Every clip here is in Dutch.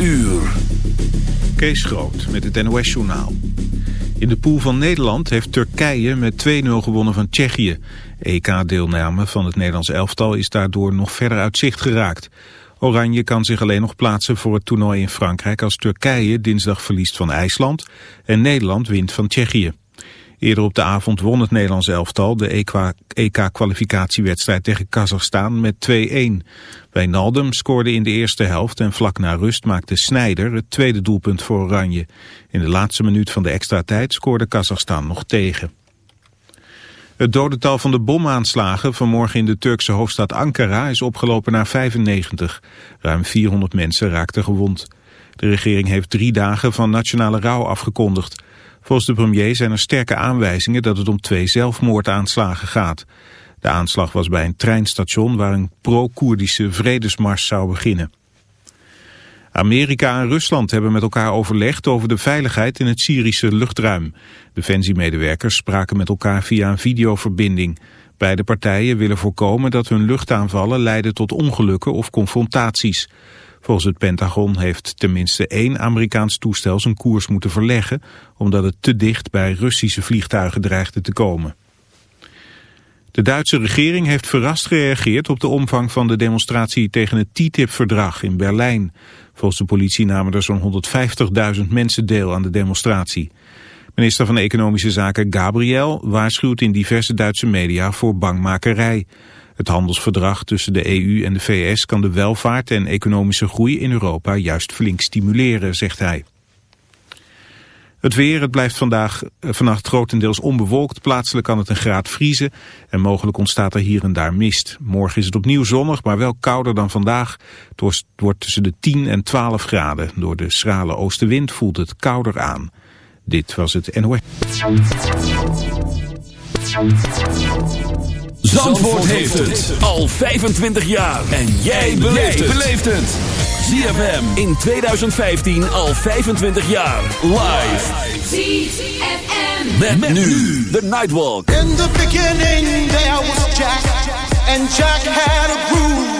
uur. Kees Groot met het NOS-journaal. In de pool van Nederland heeft Turkije met 2-0 gewonnen van Tsjechië. EK-deelname van het Nederlands elftal is daardoor nog verder uit zicht geraakt. Oranje kan zich alleen nog plaatsen voor het toernooi in Frankrijk... als Turkije dinsdag verliest van IJsland en Nederland wint van Tsjechië. Eerder op de avond won het Nederlands elftal de EK-kwalificatiewedstrijd tegen Kazachstan met 2-1. Wijnaldum scoorde in de eerste helft en vlak na rust maakte Snijder het tweede doelpunt voor Oranje. In de laatste minuut van de extra tijd scoorde Kazachstan nog tegen. Het dodental van de bomaanslagen vanmorgen in de Turkse hoofdstad Ankara is opgelopen naar 95. Ruim 400 mensen raakten gewond. De regering heeft drie dagen van nationale rouw afgekondigd. Volgens de premier zijn er sterke aanwijzingen dat het om twee zelfmoordaanslagen gaat. De aanslag was bij een treinstation waar een pro-Koerdische vredesmars zou beginnen. Amerika en Rusland hebben met elkaar overlegd over de veiligheid in het Syrische luchtruim. Defensiemedewerkers spraken met elkaar via een videoverbinding. Beide partijen willen voorkomen dat hun luchtaanvallen leiden tot ongelukken of confrontaties. Volgens het Pentagon heeft tenminste één Amerikaans toestel zijn koers moeten verleggen... omdat het te dicht bij Russische vliegtuigen dreigde te komen. De Duitse regering heeft verrast gereageerd op de omvang van de demonstratie tegen het TTIP-verdrag in Berlijn. Volgens de politie namen er zo'n 150.000 mensen deel aan de demonstratie. Minister van Economische Zaken Gabriel waarschuwt in diverse Duitse media voor bangmakerij. Het handelsverdrag tussen de EU en de VS kan de welvaart en economische groei in Europa juist flink stimuleren, zegt hij. Het weer, het blijft vandaag, eh, vannacht grotendeels onbewolkt. Plaatselijk kan het een graad vriezen en mogelijk ontstaat er hier en daar mist. Morgen is het opnieuw zonnig, maar wel kouder dan vandaag. Het wordt tussen de 10 en 12 graden. Door de schrale oostenwind voelt het kouder aan. Dit was het NOS. Zandvoort heeft het al 25 jaar. En jij beleeft het. ZFM in 2015 al 25 jaar. Live. ZFM. Met, met nu de Nightwalk. In the beginning there was Jack. And Jack had a groove.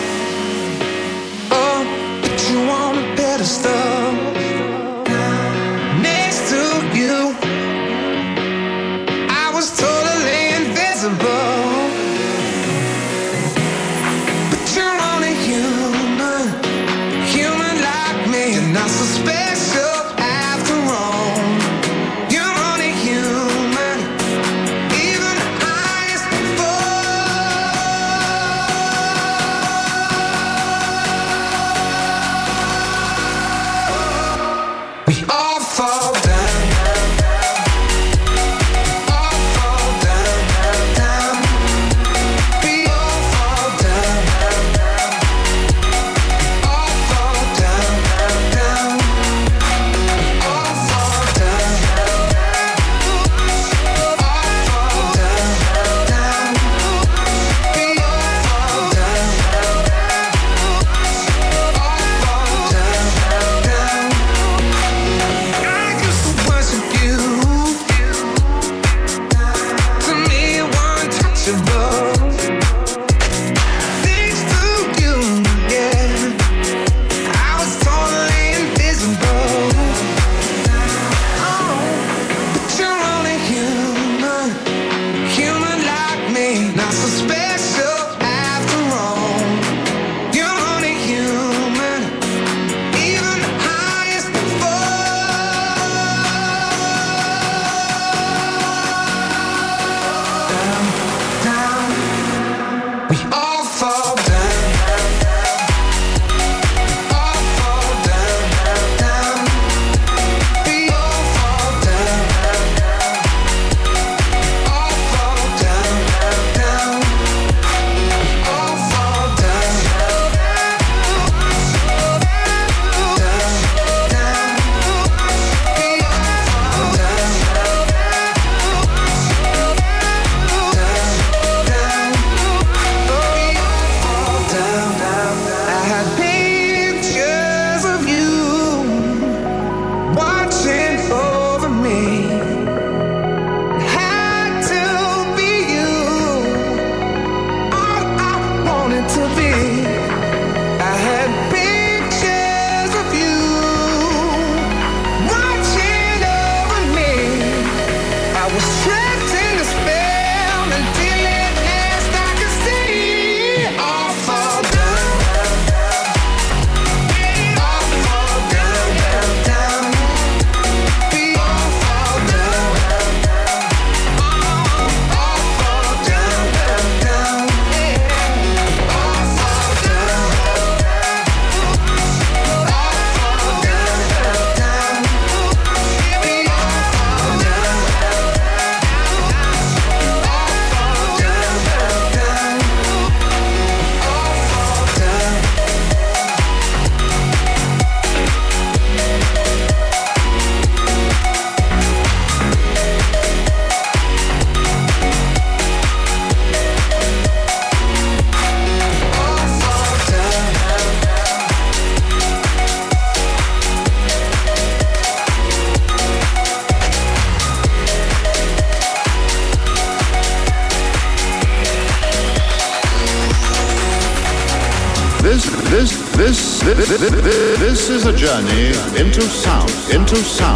Want a is a journey into sound, into sound,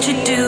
to do.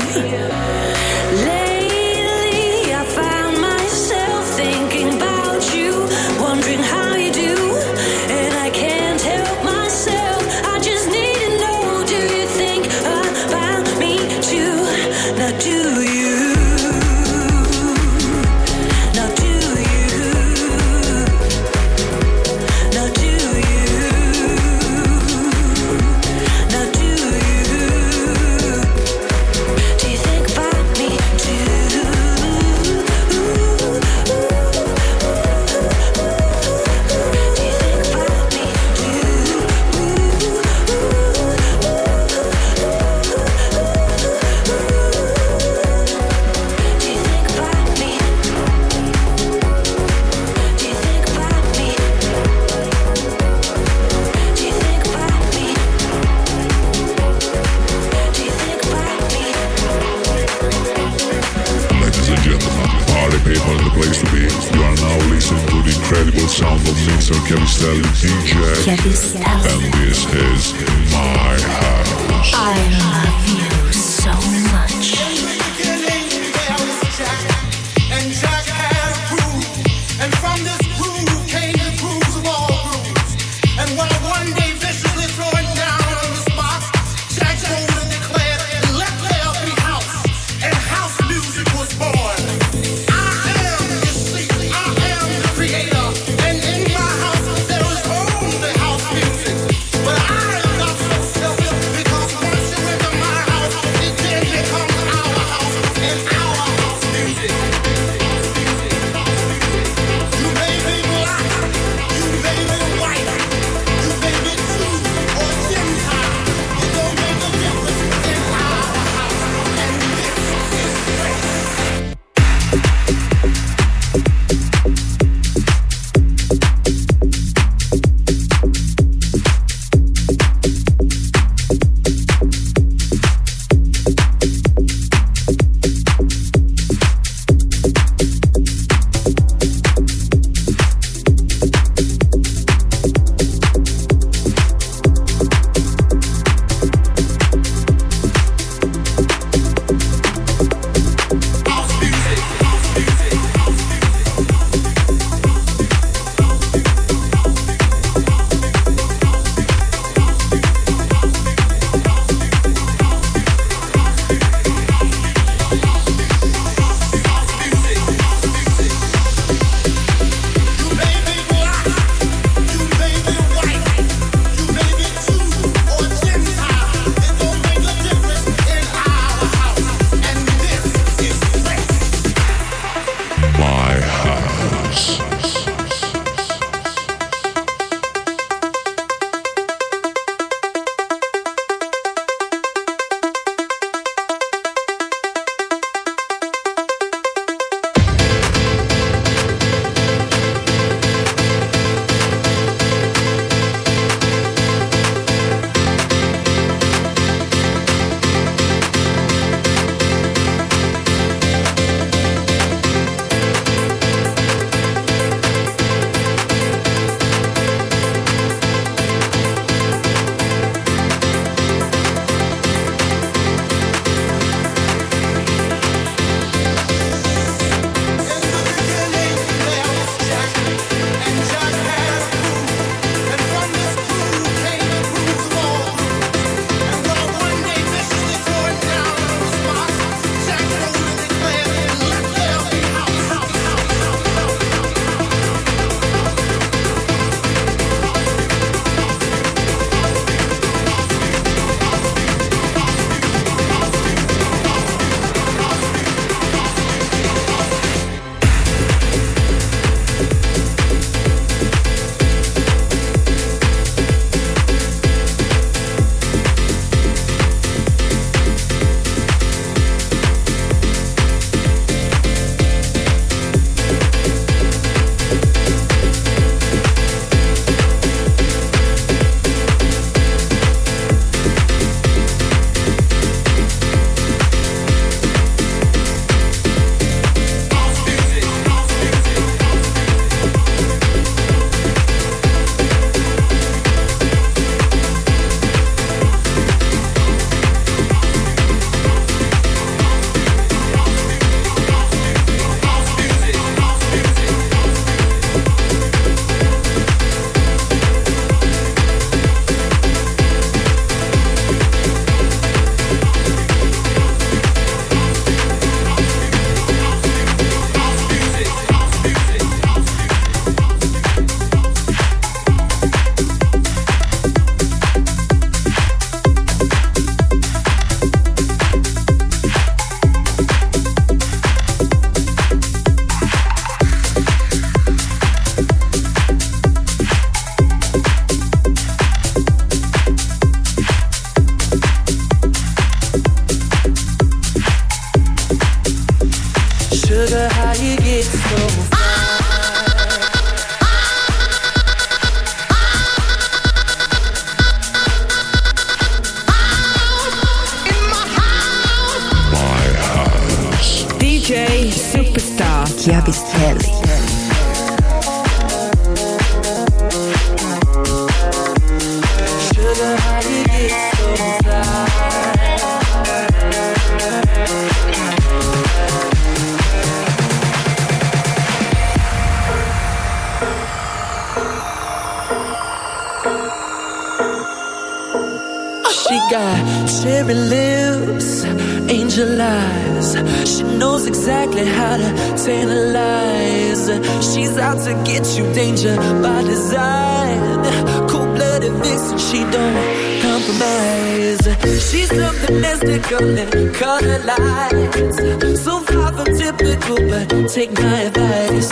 color lights. So far from typical, but take my advice.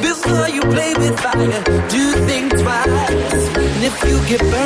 Before you play with fire, do think twice. And if you get burned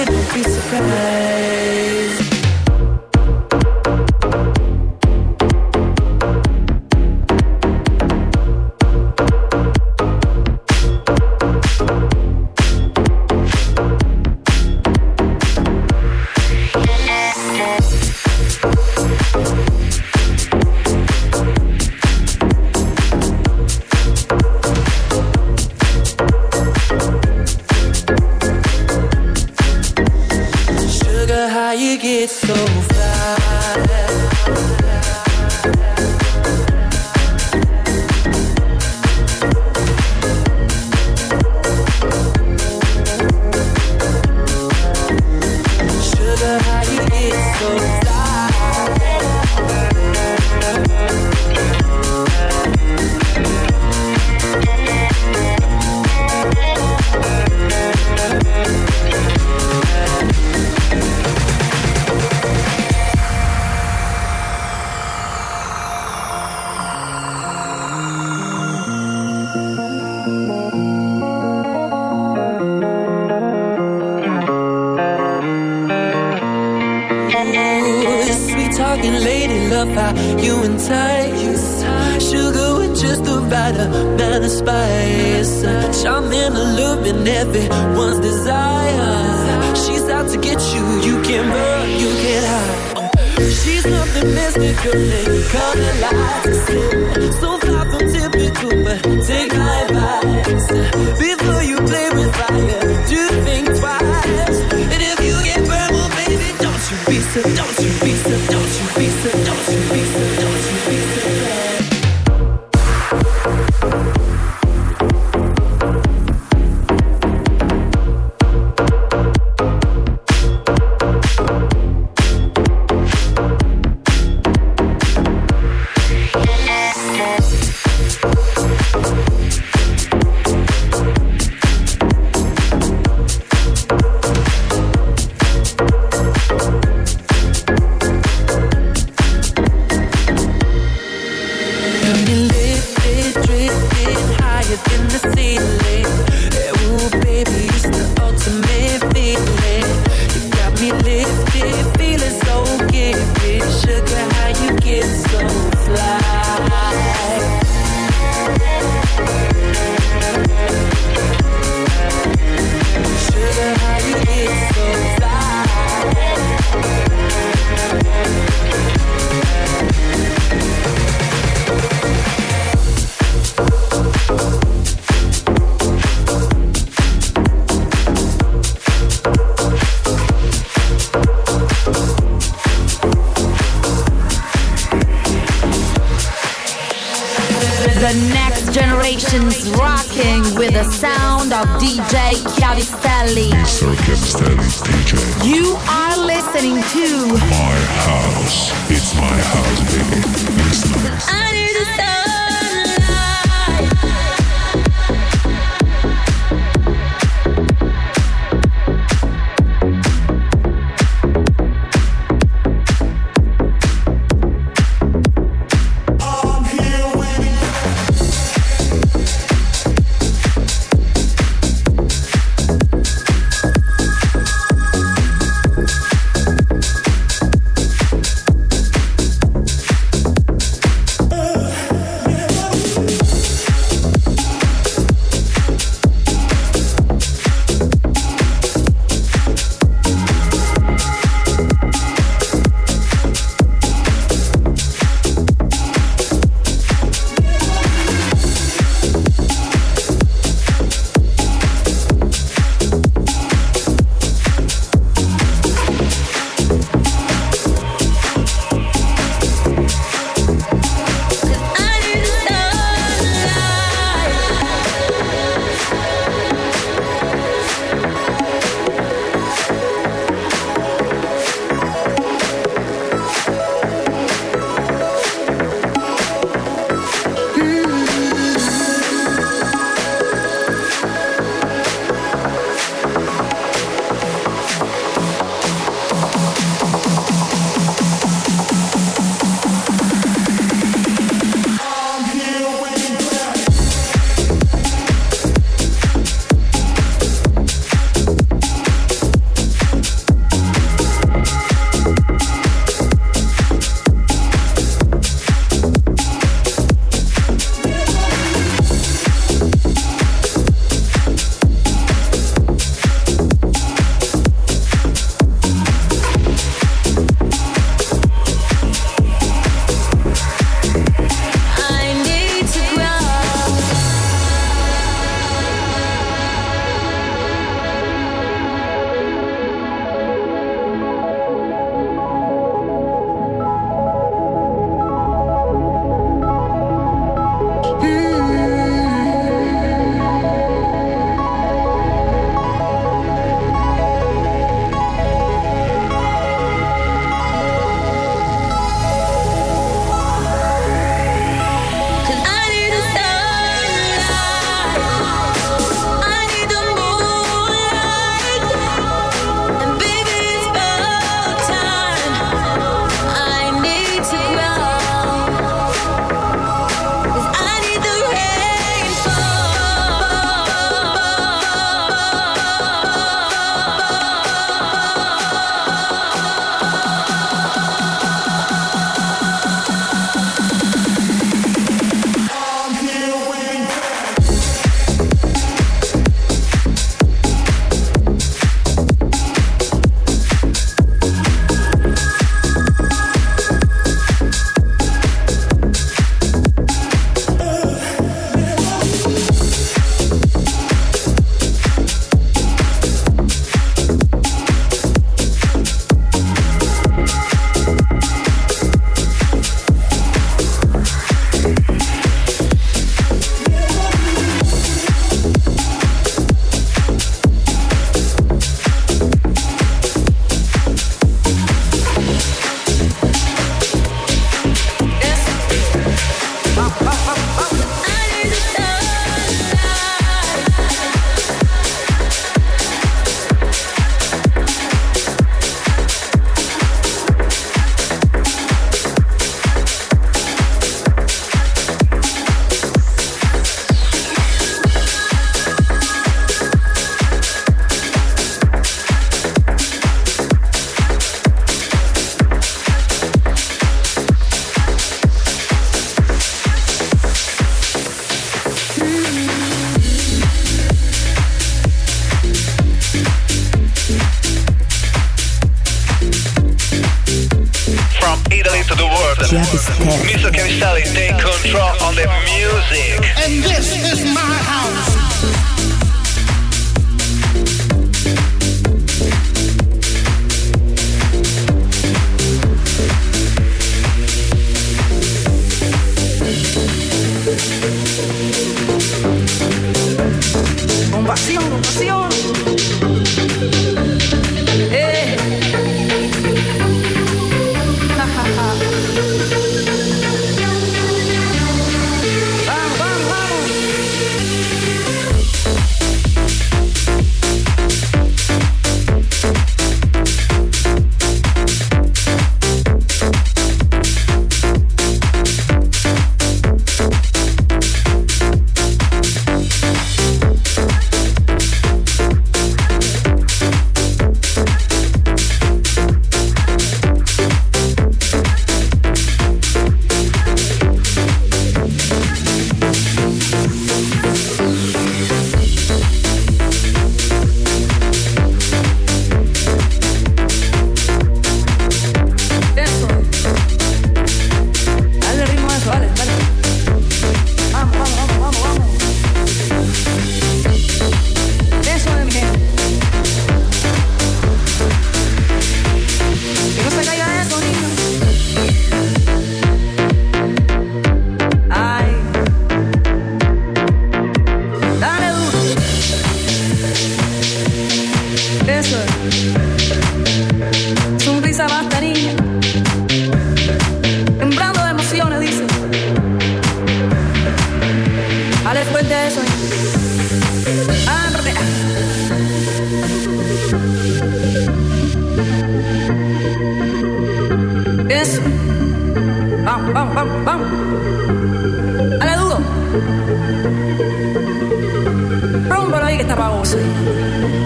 you.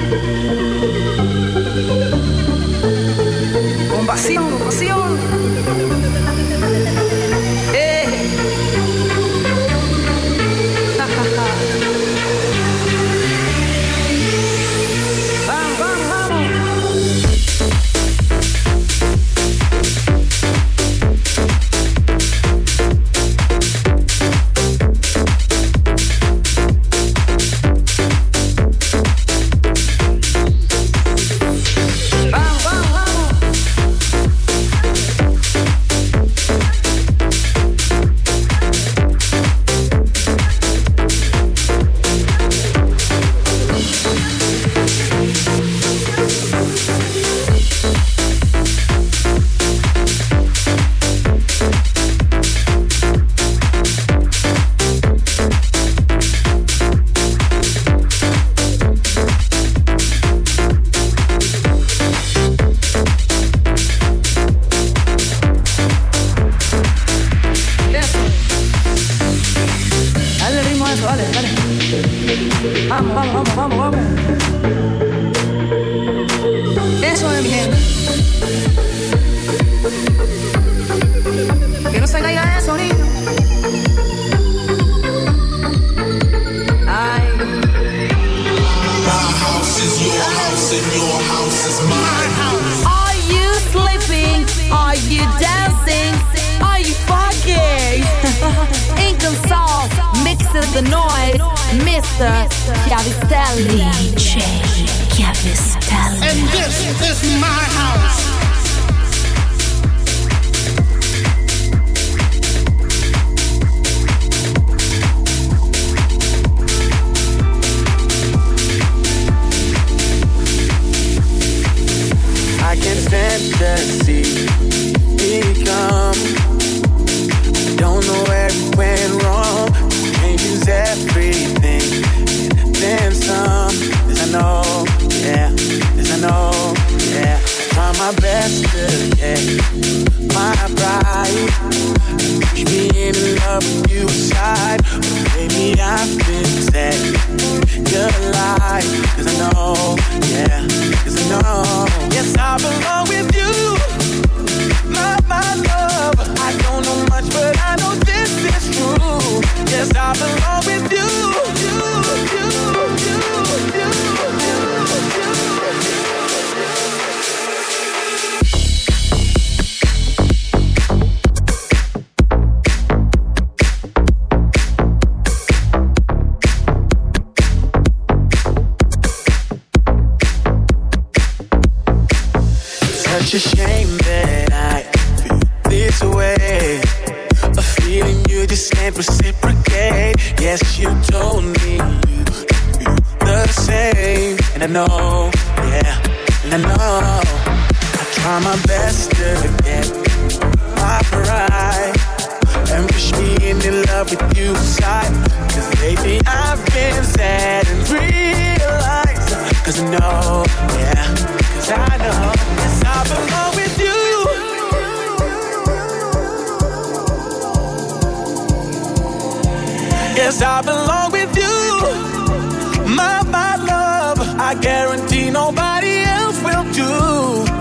I guarantee nobody else will do.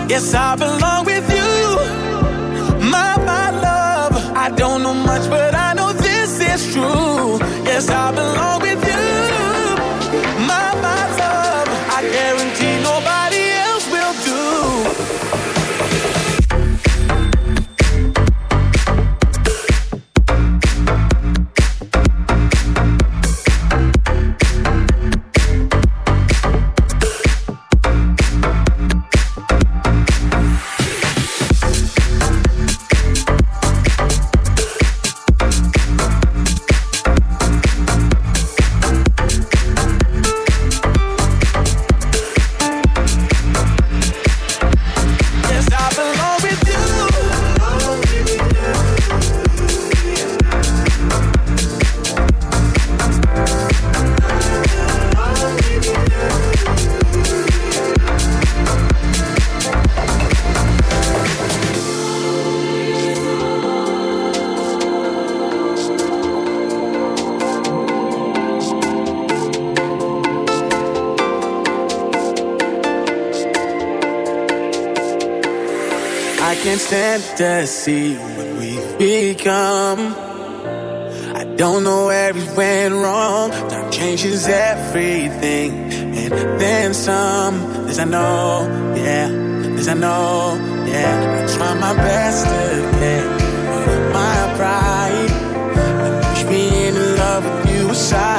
Yes, I belong with you, my my love. I don't know much, but I know this is true. Yes, I belong with. that see what we've become. I don't know where we went wrong. Time changes everything, and then some. As I know, yeah. As I know, yeah. I try my best to get my pride. I push being in love with you aside.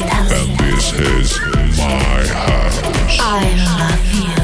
And this is my house. I love you